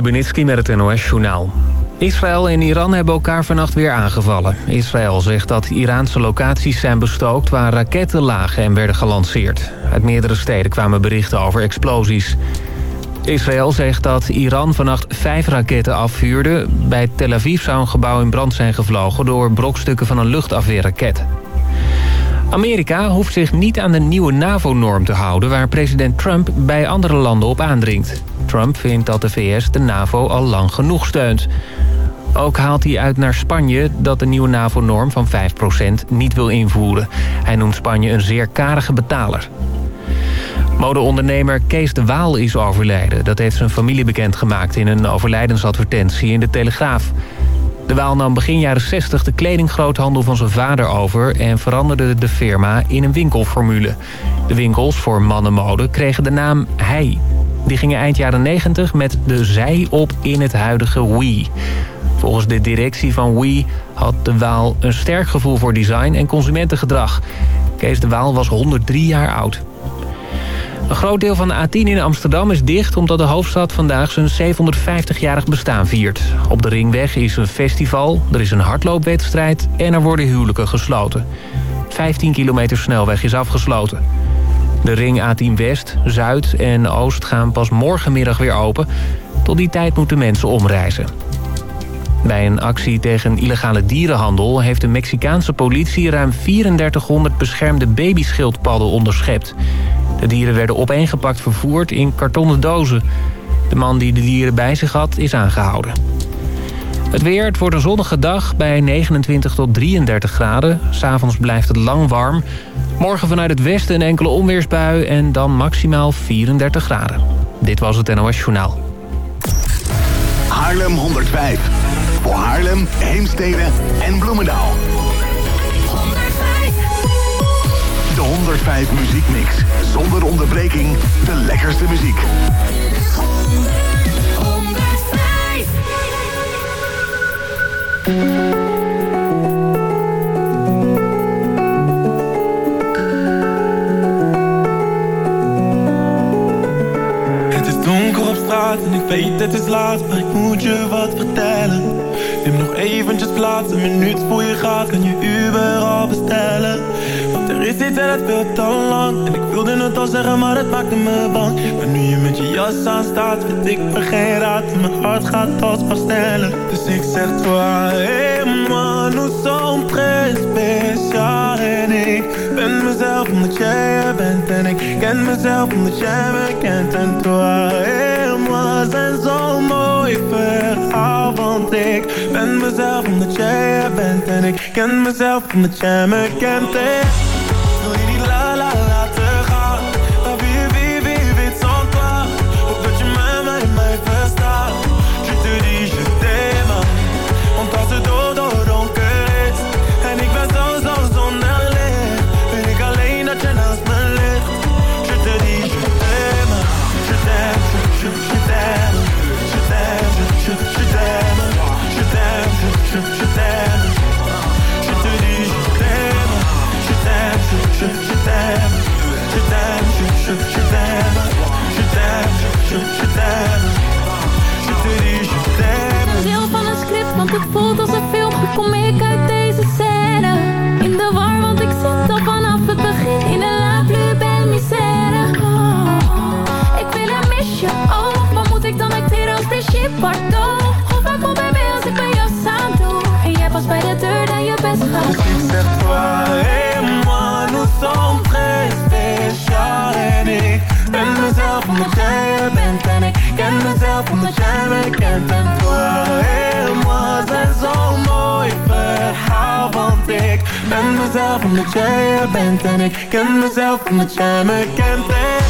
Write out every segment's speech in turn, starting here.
Stubenitski met het NOS-journaal. Israël en Iran hebben elkaar vannacht weer aangevallen. Israël zegt dat Iraanse locaties zijn bestookt... waar raketten lagen en werden gelanceerd. Uit meerdere steden kwamen berichten over explosies. Israël zegt dat Iran vannacht vijf raketten afvuurde. Bij Tel Aviv zou een gebouw in brand zijn gevlogen... door brokstukken van een luchtafweerraket. Amerika hoeft zich niet aan de nieuwe NAVO-norm te houden... waar president Trump bij andere landen op aandringt. Trump vindt dat de VS de NAVO al lang genoeg steunt. Ook haalt hij uit naar Spanje dat de nieuwe NAVO-norm van 5% niet wil invoeren. Hij noemt Spanje een zeer karige betaler. Modeondernemer Kees de Waal is overleden. Dat heeft zijn familie bekendgemaakt in een overlijdensadvertentie in de Telegraaf. De Waal nam begin jaren 60 de kledinggroothandel van zijn vader over... en veranderde de firma in een winkelformule. De winkels voor mannenmode kregen de naam Hij. Die gingen eind jaren 90 met de zij op in het huidige We. Volgens de directie van We had de Waal een sterk gevoel voor design en consumentengedrag. Kees de Waal was 103 jaar oud. Een groot deel van de A10 in Amsterdam is dicht... omdat de hoofdstad vandaag zijn 750-jarig bestaan viert. Op de Ringweg is een festival, er is een hardloopwedstrijd... en er worden huwelijken gesloten. 15 kilometer snelweg is afgesloten. De ring A10 West, Zuid en Oost gaan pas morgenmiddag weer open. Tot die tijd moeten mensen omreizen. Bij een actie tegen illegale dierenhandel... heeft de Mexicaanse politie ruim 3400 beschermde babyschildpadden onderschept. De dieren werden opeengepakt vervoerd in kartonnen dozen. De man die de dieren bij zich had, is aangehouden. Het weer, het wordt een zonnige dag bij 29 tot 33 graden. S'avonds blijft het lang warm. Morgen vanuit het westen een enkele onweersbui en dan maximaal 34 graden. Dit was het NOS Journaal. Haarlem 105. Voor Haarlem, Heemstede en Bloemendaal. 105. De 105 Muziekmix. Zonder onderbreking de lekkerste muziek. 105. Het is donker op straat en ik weet het is laat, maar ik moet je wat vertellen. Neem nog eventjes plaats, een minuut voor je gaat, kan je Uber al bestellen. Is iets en het veel te lang, en ik wilde het al zeggen, maar het maakte me bang. Maar nu je met je jas aan staat, vind ik me geen raad, mijn hart gaat alsmaar sneller. Dus ik zeg toi, hey man, nous sommes très spécial. En ik ben mezelf omdat jij bent, en ik ken mezelf omdat jij me kent. En toi, hey man, zijn zo mooi verhaal, want ik ben mezelf omdat jij bent, en ik ken mezelf omdat jij me kent. En je t'aime, je, je, je t'aime, je t'aime, je, je, je t'aime. Je te dis, je t'aime. Deel van een script, want het voelt als een film. Kom ik uit deze scène? In de war, want ik zit al vanaf het begin. In een la plus belle misère. Oh, ik wil en mis je ook. Wat moet ik dan acteren als Brigitte Bardot? omdat jij er bent En ik ken mezelf omdat jij me kent. En Waarom was moi zijn zo'n mooi verhaal Want ik ben mezelf omdat jij er bent. En ik ken mezelf omdat jij me kent. En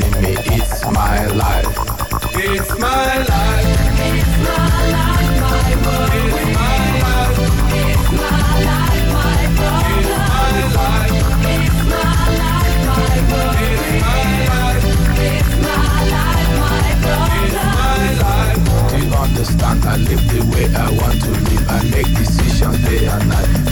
stop me. It's my life. It's my life. It's my life, my world. It's my life. It's my life, my problem. It's my life. It's my life, my world. It's my life. It's my life, my It's my life. Do you understand? I live the way I want to live. I make decisions day and night.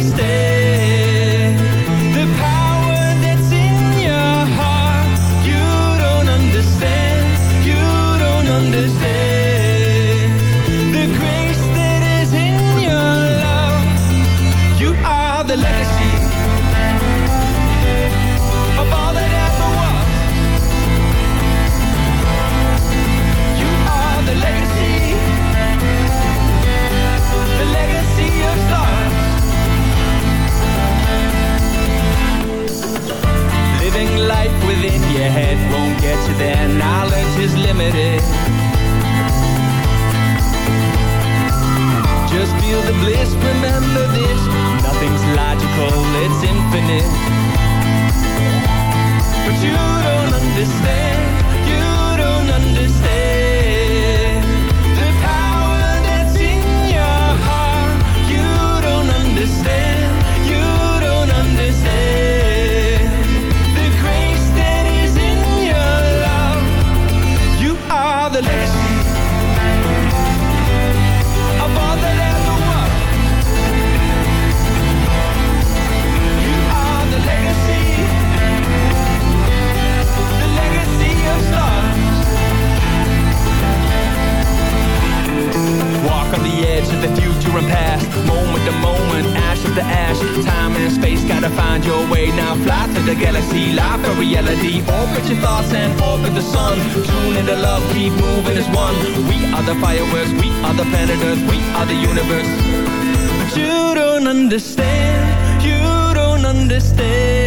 Stay. their knowledge is limited. Just feel the bliss, remember this, nothing's logical, it's infinite. But you don't understand future and past Moment to moment, ash of the ash. Time and space, gotta find your way. Now fly to the galaxy, life a reality. Orbit your thoughts and orbit the sun. Tune into love, keep moving as one. We are the fireworks, we are the planet Earth We are the universe. But you don't understand You don't understand.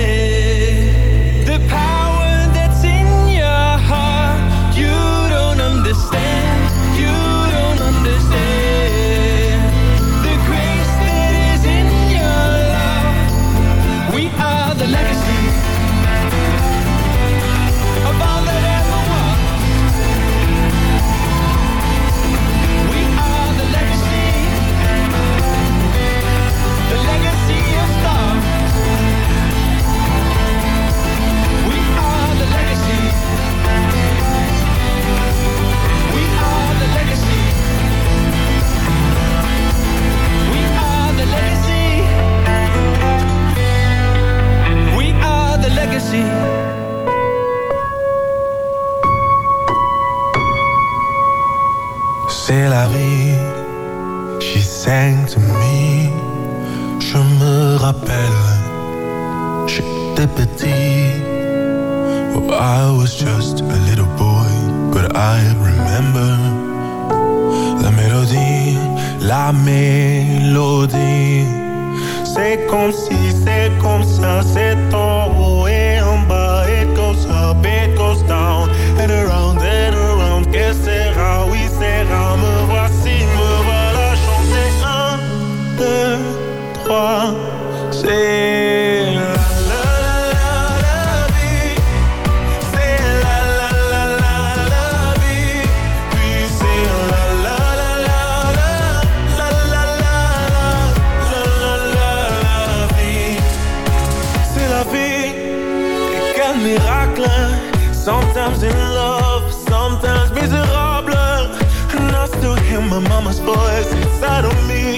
my mama's voice inside of me.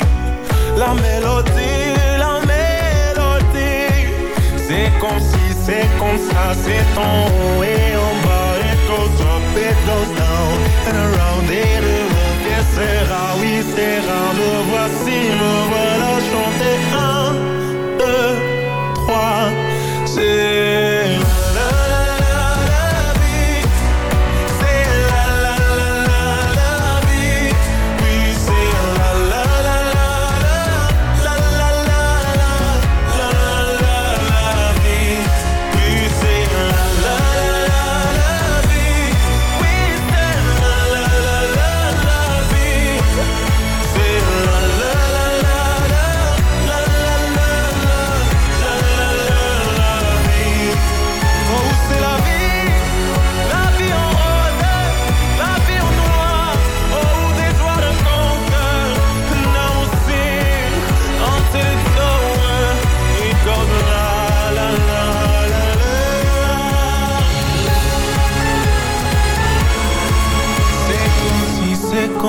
La mélodie, la mélodie. C'est comme si, c'est comme ça, c'est en haut et on va It goes up, it goes down. And around et de Et sera, oui sera, me voici, me voilà chanter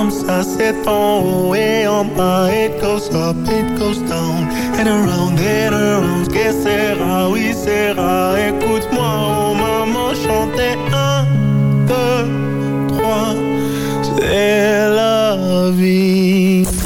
comme ça s'étend Et en bas it goes up, it goes down. And around and around Que sera, oui sera Écoute-moi, oh maman, chanter Un, deux, trois. C'est la vie.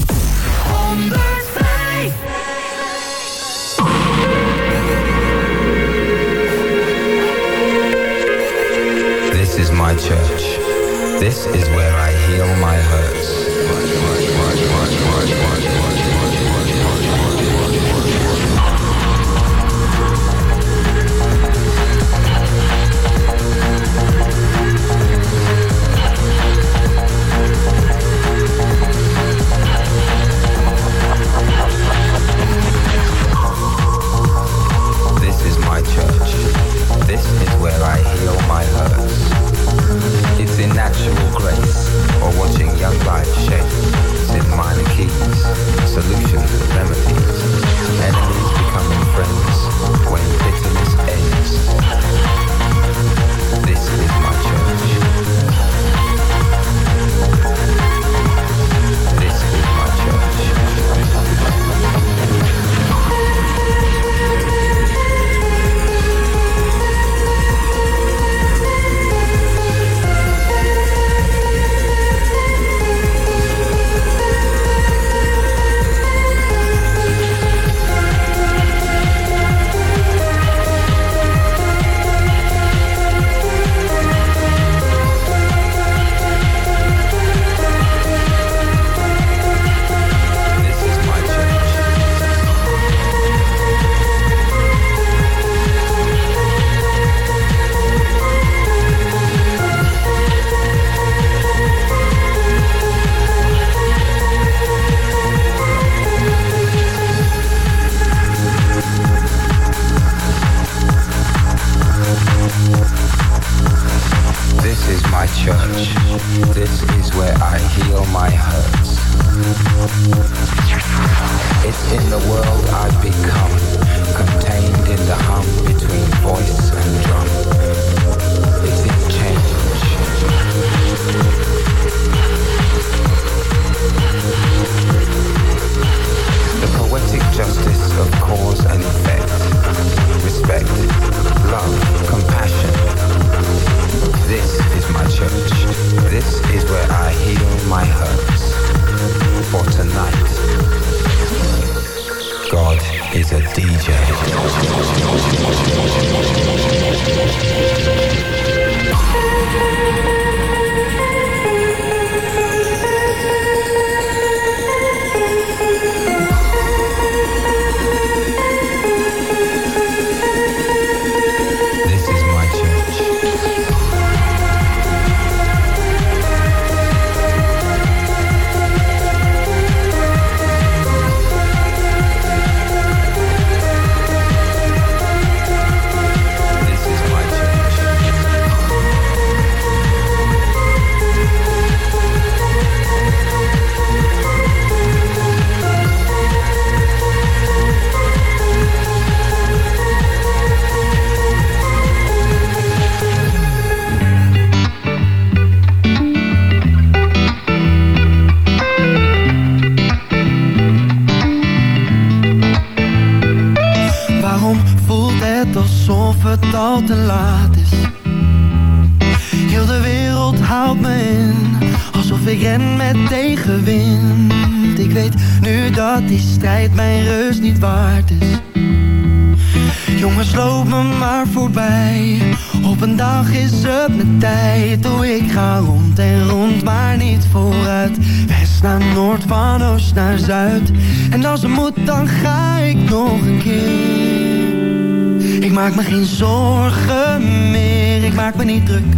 maak me geen zorgen meer, ik maak me niet druk.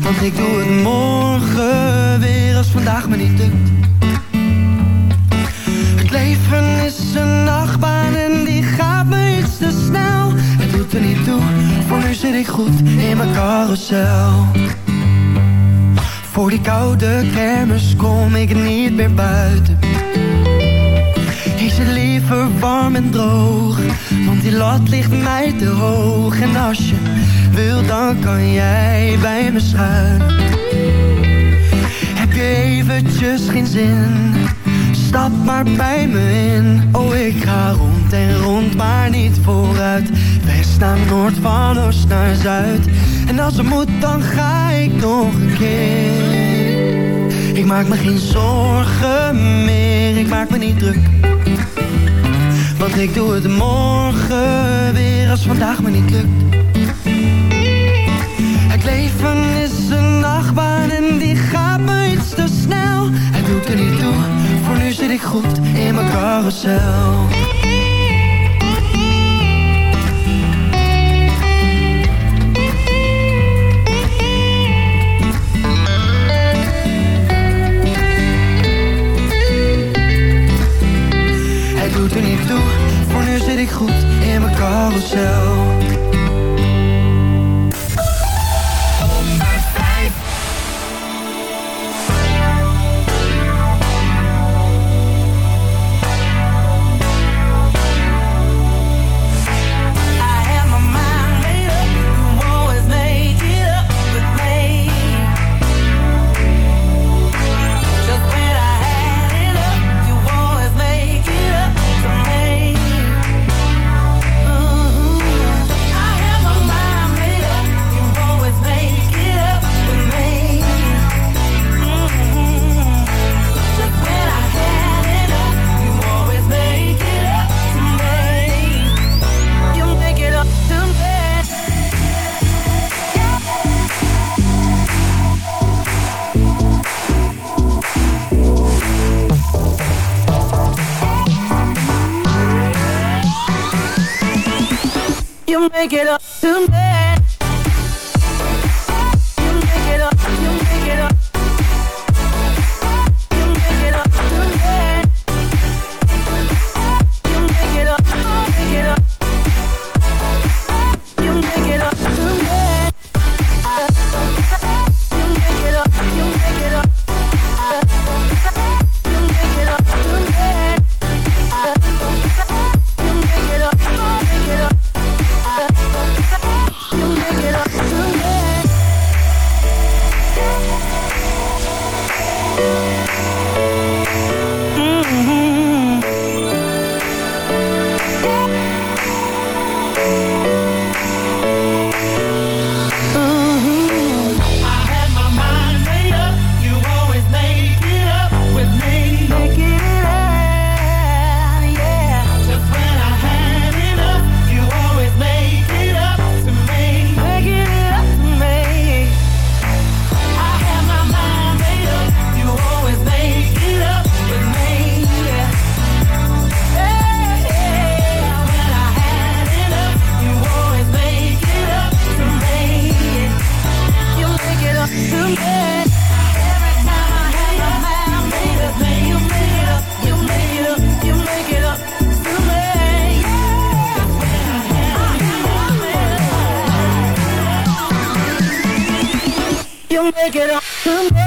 Want ik doe het morgen weer als vandaag me niet lukt. Het leven is een nachtbaan en die gaat me iets te snel. Het doet er niet toe, voor nu zit ik goed in mijn carousel. Voor die koude kermis kom ik niet meer buiten. Ik zit liever warm en droog die lat ligt mij te hoog. En als je wil, dan kan jij bij me schuilen. Heb je eventjes geen zin? Stap maar bij me in. Oh, ik ga rond en rond, maar niet vooruit. West naar noord, van oost naar zuid. En als het moet, dan ga ik nog een keer. Ik maak me geen zorgen meer, ik maak me niet druk want ik doe het morgen weer als vandaag me niet lukt. Het leven is een nachtbaan en die gaat me iets te snel. Het doet er niet toe, voor nu zit ik goed in mijn carousel. doet er niet toe zit ik goed in mijn carousel make it up. take it off.